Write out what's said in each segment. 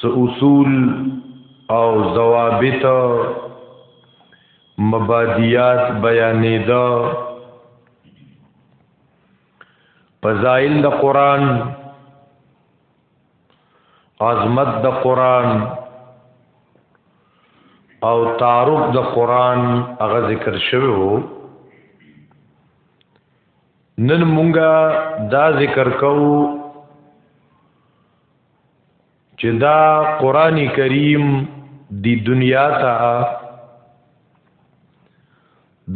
سو اصول او ضوابط مبادیات بیانې دا فضائل د قران عظمت د قران او تعارف د قران هغه ذکر شوی وو نن مونږه دا ذکر کوو چې دا قران کریم دی دنیا ته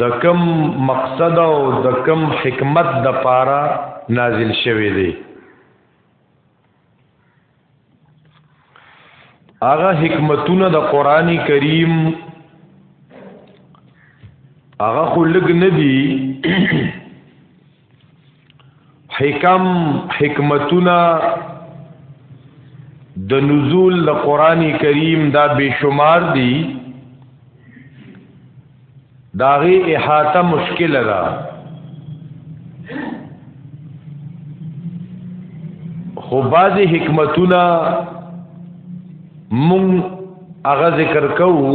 د کم مقصد او د کم حکمت د پاره نازل شوی دی هغه حکمتونه د قران کریم هغه خلق ندی حکم حکمتونه د نزول د قران کریم دا بشمار دي داغه احاطه مشکل ده خو بعضی حکمتونه مون هغه ذکر کوو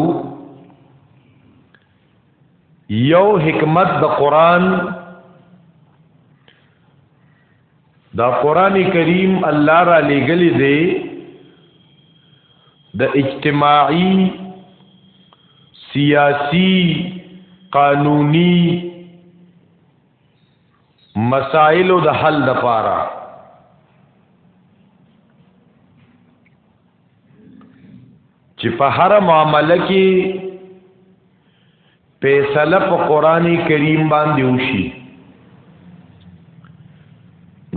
یو حکمت د قران دا قران کریم الله را لګلی دی د اجتماعي سیاسی قانونی مسائلو د حل د پاره چې په هر معاملې کې فیصله په قران کریم باندې وشي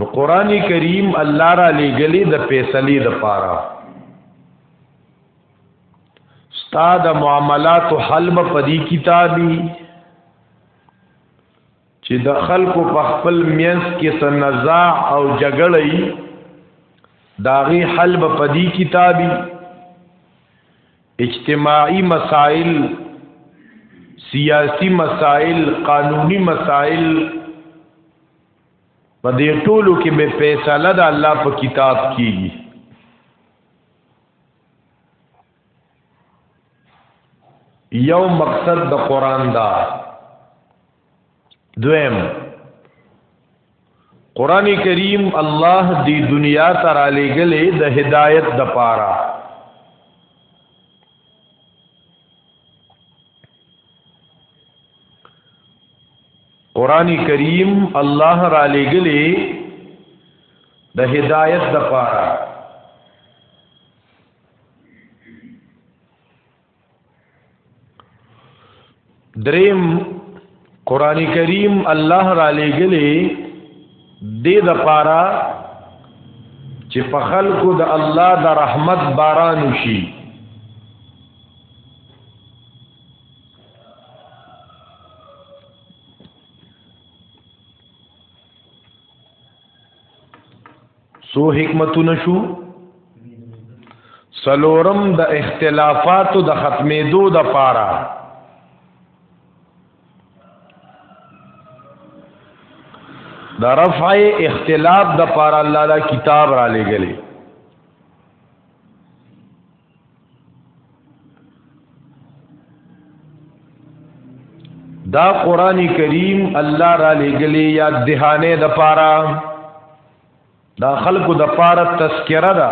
نو قران کریم الله را لېګلې د فیصلې د پاره استاد معاملات حل په دې کتابي چې د خلکو په خپل مینس کې سنزاع او جګړې داغي حل به پدی کتابي اجتماعي مسائل سیاسی مسائل قانونی مسائل په دې ټولو کې به فیصله د الله په کتاب کیږي یو مقصد د قران دا دویم قران کریم الله دی دنیا ته را لېګلې د هدایت د پاره قران کریم الله را لېګلې د هدایت د پاره دریم قران کریم الله را لېګلې د دې لپاره چې په خلکو د الله د رحمت باران وشي سو حکمتونه شو سلورم د اختلافاتو د ختمېدو د پاره د رفع اختلاف د پاره الله دا کتاب را لګلې دا قران کریم الله را لګلی یا دهانه د پارا دا خلقو د پارا تذکرہ دا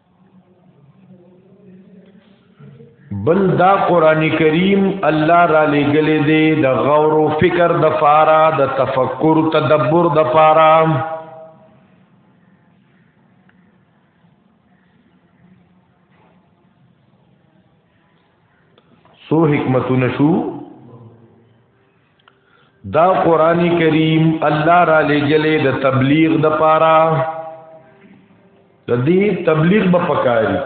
بل دا قران کریم الله را لګلې دې د غور او فکر د فارا د تفکر تدبر د فارا سو حکمتونه شو دا قران کریم الله را لګلې د تبلیغ د پاره د دې تبلیغ به پکاري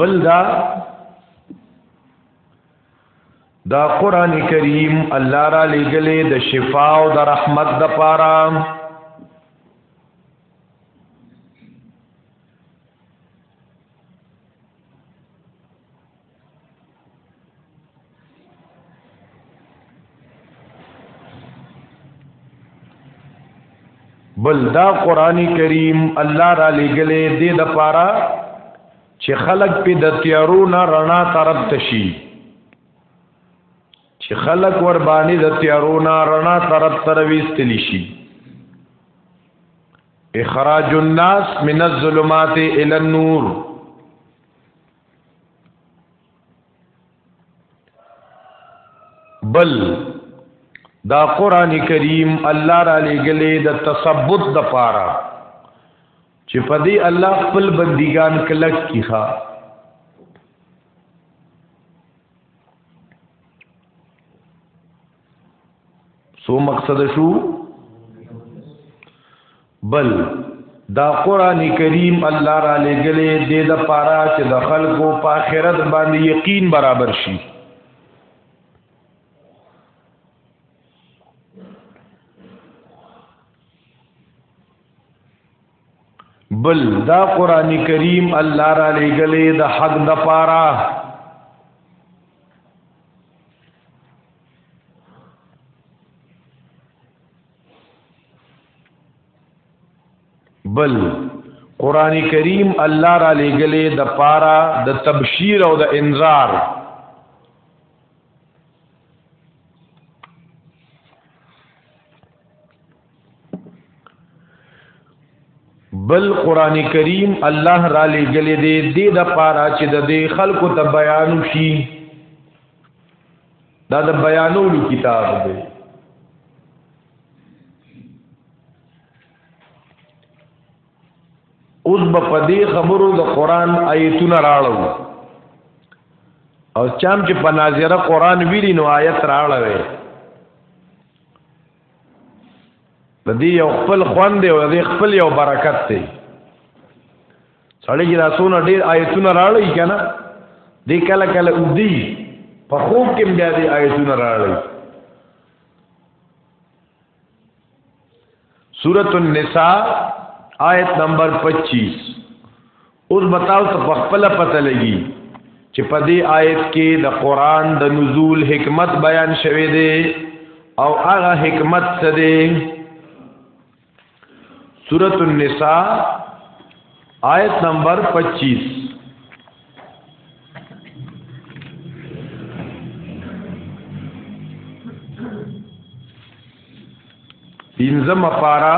بل دا دا قران کریم الله را لګلې د شفا او د رحمت د پاره بل دا قران کریم الله را لګلې دې د پاره چې خلق په د تیارو نه رڼا طرف تشي چې خلق ور باندې د تیارو نه رڼا طرف تر وېستلی شي اخراج الناس من الظلمات الى النور بل دا قران کریم الله را لګلې د تثبت د پاره چې په دې الله خپل بندګان کلک کیخا سو مقصد شو بل دا قران کریم الله را لګلې د د پارا چې د خلکو په آخرت باندې یقین برابر شي بل دا قران کریم الله را لګلې د حق د پاره بل قران کریم الله را لګلې د پاره د تبشیر او د انذار بل قران کریم الله را لګلې دې دې د پاره چې د دې خلکو ته بیان شي دا د بیانولو کتاب دی اوس په پدې خبرو د قران آیتونه راړو او چام چې په ناظره قران ویلی نو آیت راړوي د دې یو خپل خوند دی او د دې خپل یو برکت دی سړی چې دا څونه ډېر آیتونه راړی کنه دې کله کله ودی په خوب کې بیا دې آیتونه راړی سورۃ النساء آیت نمبر 25 اوس بتاو ته په خپل پته لګي چې په دې آیت کې د قران د نزول حکمت بیان شوی دی او هغه حکمت څه دی سورۃ النساء آیت نمبر 25 پینځم پارا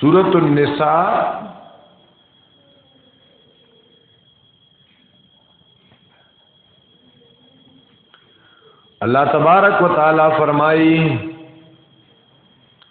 سورۃ النساء الله تبارک وتعالى فرمایي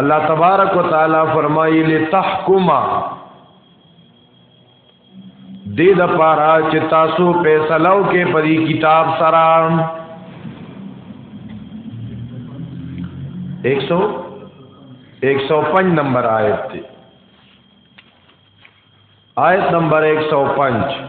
الله تبارک وتعالى فرمایي لتحکما دې د پارا چې تاسو فیصلو کې پري کتاب سره 100 105 نمبر آیت دی آیت نمبر 105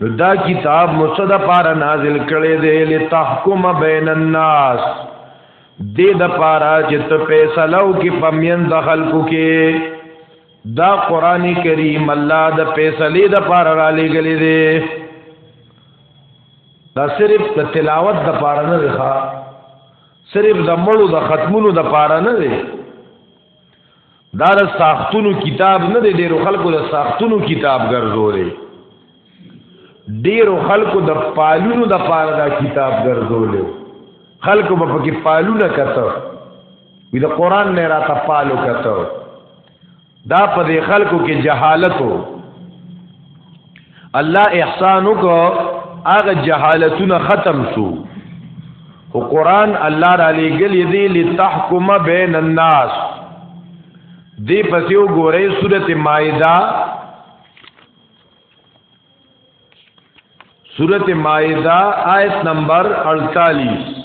نو دا کتاب مو څه د پاره نازل کړي دی لتحکم بین الناس دې د پاره چې ته فیصلو کې پمین د خلکو کې دا قران کریم الله د فیصلې د پاره را لګلې دې دا صرف د تلاوت د پاره نه ښه صرف د مړو د ختمونو د پاره نه دی دا د ساختونو کتاب نه دی ډیرو خلکو د ساختونو کتاب ګرځولې ډیرو خلکو د پالونو د پاره دا کتاب ګرځولې خلکو په پکې پالونه کته وی د قران نه راته پالو کته دا په دې خلکو کې جهالت وو الله احسان وکړو هغه جهالتونه ختم شو او قران الله را لګلې دی لتحکم بین الناس دی پسې وګورئ سورته مائده سورته مائده آیت نمبر 48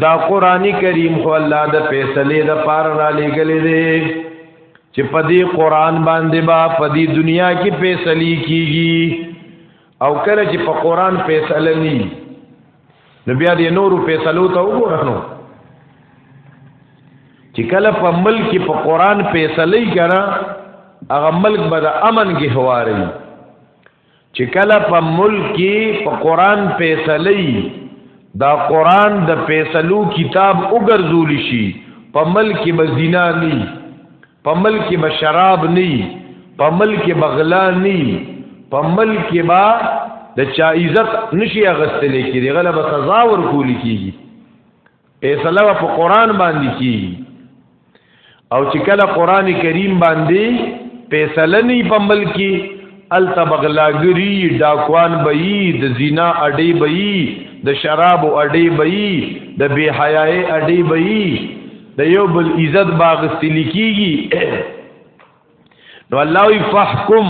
دا قران کریم خو الله د فیصله د پار را لګلې دي چې په دې قران باندې با په دې دنیا کې فیصله کیږي او کله چې په قران فیصله ني نو بیا دې نورو فیصلو ته وګورنو چې کله په ملک په قران فیصله کړه هغه ملک به د امن کې هواري چې کله په ملک کې په قران فیصله دا قران د فیصلو کتاب وګرځول شي په ملک کې بزینا ني په ملک کې بشراب ني په ملک کې بغلا ني په ملک کې با د چا عزت نشي اغستل کېږي غلبه سزا ورکول کېږي فیصله په قران باندې کی او چې کله قران کریم باندې فیصله نه په ملکی ال تبغلاګری ډاکوان بئی د زنا اډې بئی د شراب اډې بئی د بی حیاي اډې بئی د یو بل عزت باغ استلی کیږي نو الله وی فحکم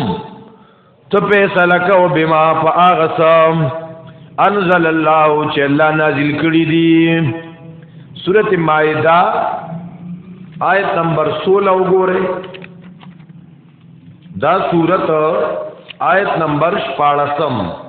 ته فیصله کو بما فاغسم انزل الله چې الله نازل کړی دی سورته مائده آیت نمبر 16 وګوره دا سورته آیت نمبر 14 Thank you.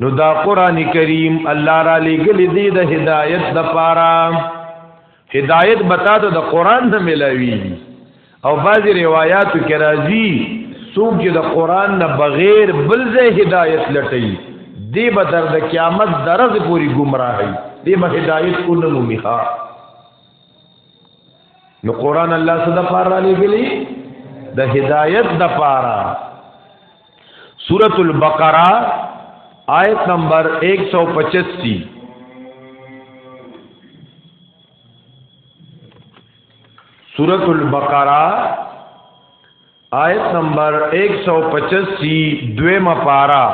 نو دا قران کریم الله را لګل دی د هدایت د پاره هدایت بتا ته د قران نه ملاوی او بعضی روایتو کې راځي څوک چې د قران نه بغیر بل ځای هدایت لټي دی به تر د قیامت درز پوری گمراهي دی به هدایت کو نه موميخه نو قران الله صدا پار را لګلی د هدایت د پاره سورۃ البقرہ آیت نمبر 185 سورۃ البقرہ آیت نمبر 185 دویمه پارا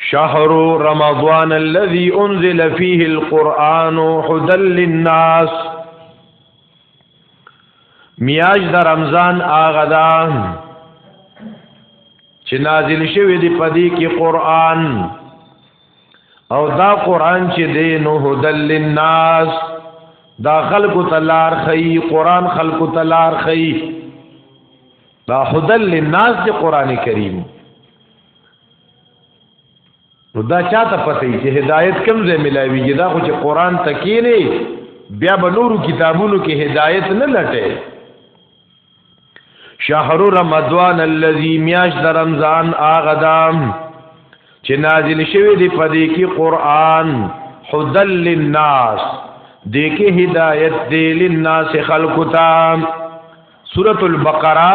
شهر رمضان الذي انزل فيه القرآن هدى للناس میاش د رمضان هغه دا چې نازل شوی دی په دې کې قران او دا قران چې دی نو هدل للناس دا خلق تلار خی قران خلق تلار خی دا هدل للناس دی قران کریم نو دا چاته پته چې هدایت کم ځای ملاویږي دا خو چې قران تکینه بیا به نورو کتابونو کې هدایت نه لټه شهر رمضان الذي میاش د رمضان اغدام چې نازل شوی دی په دې کې قران حدل للناس دې کې هدایت دی للناس خلقتا سورۃ البقره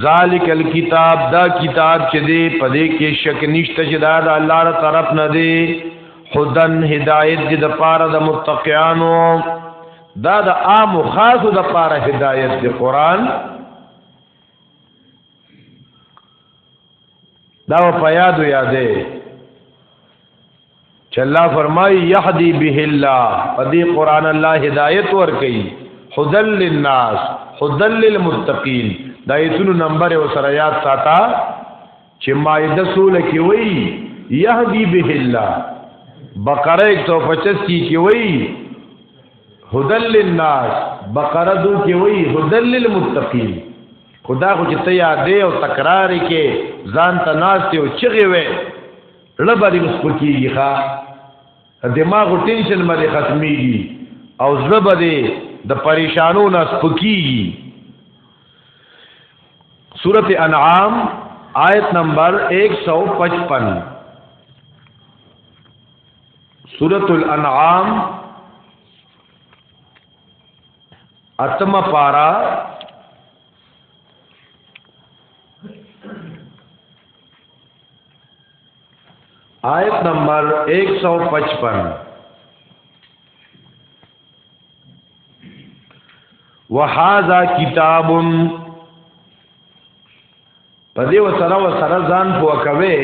ذالک الكتاب دا کتاب چې دی په دې کې شک نشته چې دا د الله تر طرف نه دی هدن هدایت دې د پاره د متقینانو دا د عام خاصو د پاره هدایت دی قران دا په یادو یادې چې الله فرمایي يهدي به الله په دې قران الله هدایت ور کوي هدل للناس هدل للمتقين دا ایتونو نمبر او سره یاد ساته چې مائده سول کې وایي يهدي به الله بقره 125 کې وایي هدل للناس بقره دو کې وایي هدل للمتقين خدا خو چې ته یادې او تکرار کې ځان ته ناشته او چغې وې له باندې مسپکیږي ښا دماغ ټینشن باندې ختميږي او زړه باندې د پریشانو نه سپکیږي سورته انعام آیت نمبر 155 سورۃ الانعام اتم پارا آیت نمبر 155 وهذا کتاب په دې وسره وسره ځان پوه کوي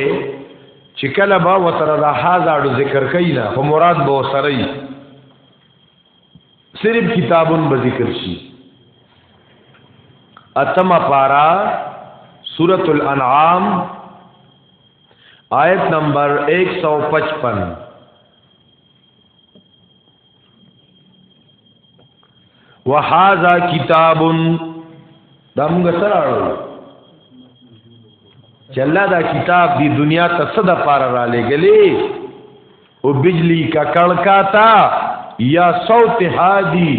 چې کله به وسره د هاذا ذکر کوي نه په مراد به وسره صرف کتابون به ذکر شي اتم پارا سورۃ الانعام آیت نمبر 155 وهذا کتاب دا موږ سره اړو چې الله دا کتاب دی دنیا ته صد پار را لګلې او بجلی کا کڑکاتا یا صوت حادی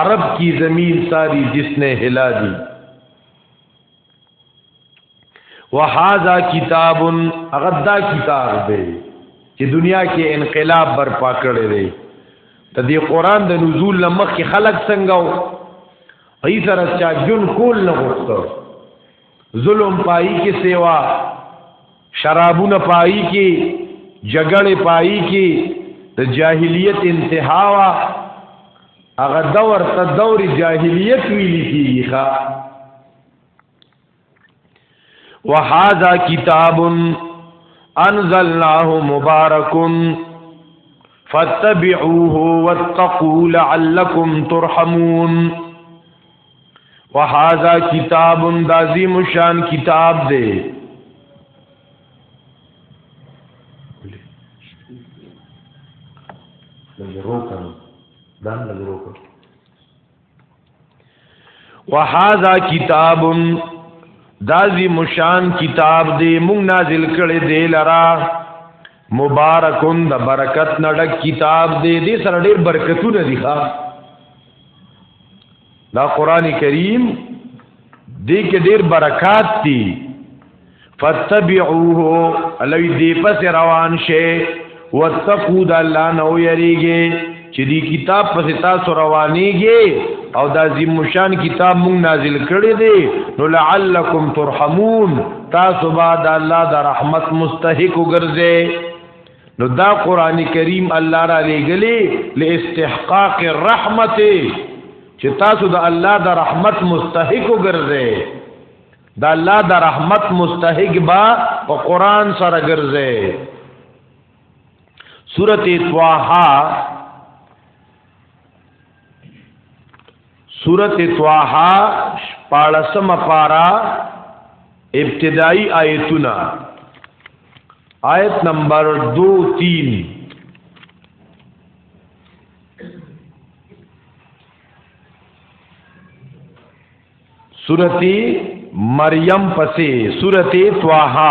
عرب کی زمین ساری جس نے ہلا دی وحازا کتاب اغدا کتاب دے چې دنیا کې انقلاب برپا کړی دی د دې قران د نزول لمخ کې خلق څنګه و هي سره چا جون کول نه غوښتو ظلم پای کې سیوا شرابونه پای کې جګړې پای کې د جاهلیت انتها وا هغه دور ته دور جاهلیت ویل کیږي ښا وهذا کتاب انزلناه مبارک فاتبعوه واتقوا لعلكم ترحمون وهذا کتاب دازیم شان کتاب دی وهذا کتاب دازی مشان کتاب دی مونږ نازل کړي دی لرا مبارکون د برکت نډک کتاب دی دې سره ډېر برکتونه دي ښا دا قران کریم دې کې ډېر برکات دي فتبعوه الوی دې پس روان شي واتقوا د الله نو یریږي چې دې کتاب پس تاسو روانيږي او دا عظیم شان کتاب مونږ نازل کړی دی نو لعلکم ترحمون تاسو به د الله د رحمت مستحق وګرځئ نو دا قران کریم الله را لېګلې لاستحقاق الرحمت چې تاسو د الله د رحمت مستحق وګرځئ د الله د رحمت مستحق با په قران سره ګرځئ سورته طه سورت طه پاړسم پارا ابتدائی آیتنا آیت نمبر دو تین سورت مریم پسے سورت طه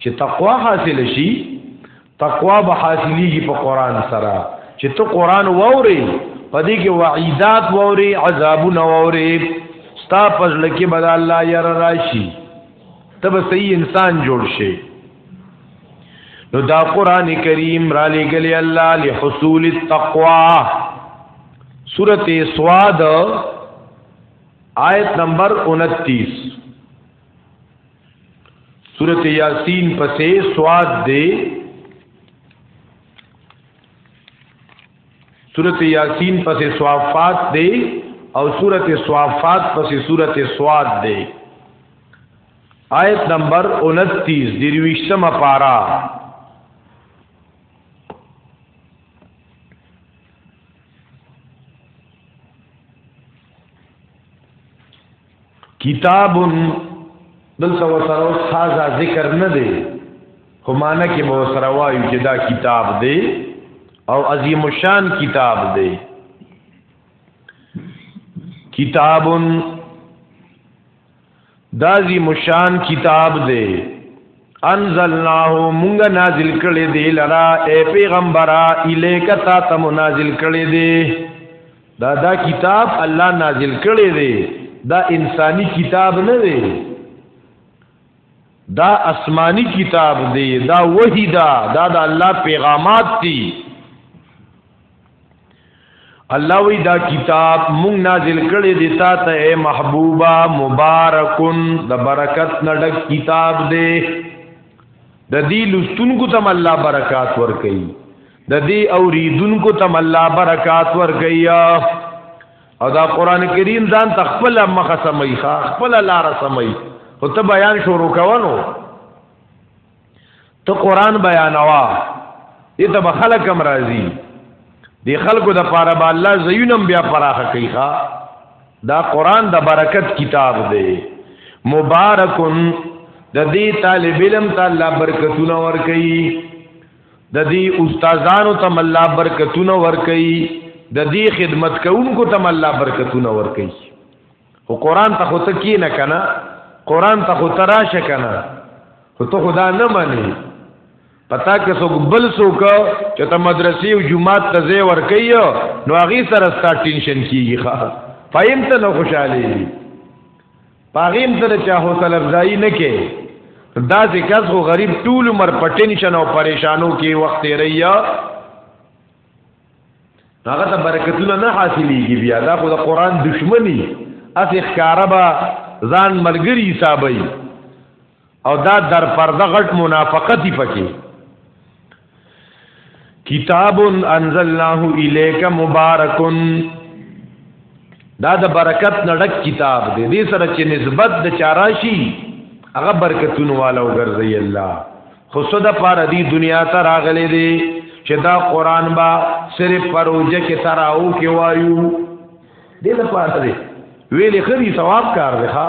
چې تقوا حاصل شي تقوا به حاصلېږي په قران سره چې ته قران ووري پدې کې وعیدات ووري عذابونه ووري ستا پزړه کې بد الله ير راشي تب صحیح انسان جوړ شي نو دا قران کریم را لګلې الله لحصول التقوا سورته سواد آیت نمبر 29 سورت یاسین پسې سواد دی سورت یاسین پسې سوافات دی او سورت سوافات پسې سورت سواد دی آیت نمبر 29 درویشتمه پارا کتاب دلته وسره اوس خاصه ذکر نه دی خو معنی کې به وسره وایو چې دا کتاب دی او عظیم الشان کتاب دی کتاب دا عظیم الشان کتاب دی انزلناه مونږ نازل کړي دی لرا اے پیغمبره الیک تا تم نازل کړي دی دا دا کتاب الله نازل کړی دی دا انساني کتاب نه دی دا آسمانی کتاب دی دا وحی دا دا دا الله پیغامات دی الله وی دا کتاب مونږ نازل کړی دی تا ته اے محبوبا مبارکن د برکت نډک کتاب دی د دې لستونکو تم الله برکات ور کوي د دې اوریدونکو تم الله برکات ورکیا او دا قران کریم ځان تخپل مخه سمای ښا خپل لار سمای او ته بیان شروع کوونو ته قران بیانوا دې ته خلک هم راضي دی خلکو د پاره با الله زینم بیا فراخ کوي ښا دا قران د برکت کتاب دی مبارکون د دې طالب علم ته الله برکتونه ور کوي د دې استادانو ته الله برکتونه ورکړي د دې خدمت کوونکو ته الله برکتونه ورکړي خو قران ته خو ته کی نه کنه قران ته خو تراشه کنه خو ته خدا نه مانی پتا که څوک بل څوک چې ته مدرسې او جمعات ته ځای ورکړي نو هغه سره ستا ټینشن کیږي ښا فهمت نو خوشاله پاغیم ته چا حوصله افزایی نه کې دا ځکه خو غریب ټول عمر په ټینشن او پریشانو کې وخت ریا هغه ته برکتونه نه حاصلېږي بیا دا خو د قران دشمنی اسی خاربا ځان ملګری حسابي او دا در پرده غټ منافقتی پکې کتاب انزلناه الیک مبارک دا د برکت نړک کتاب دی دې سره چې نسبت د چاراشی هغه برکتونو والا وګرځي الله خو صد پر دی دنیا ته راغلي دي چې دا قران با صرف پروژه کې تراو کې وایو دې لپاره دی ویلې خري ثواب کار دی ښا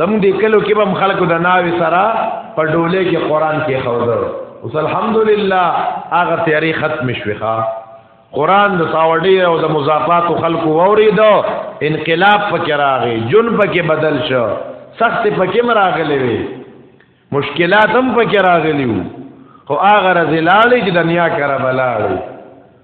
زموږ د کلو کې هم خلکو د ناوي سره په ډولې کې قران کې خوځو اوس الحمدلله هغه تیاری ختم شوخه قران د ساوړې او د مضافات خلکو وریدو انقلاب پکې راغی جون پکې بدل شو سخت پکې مراغلې وي مشکلات هم پکې راغلیو خو هغه رزلالې چې دنیا کرا بلاړي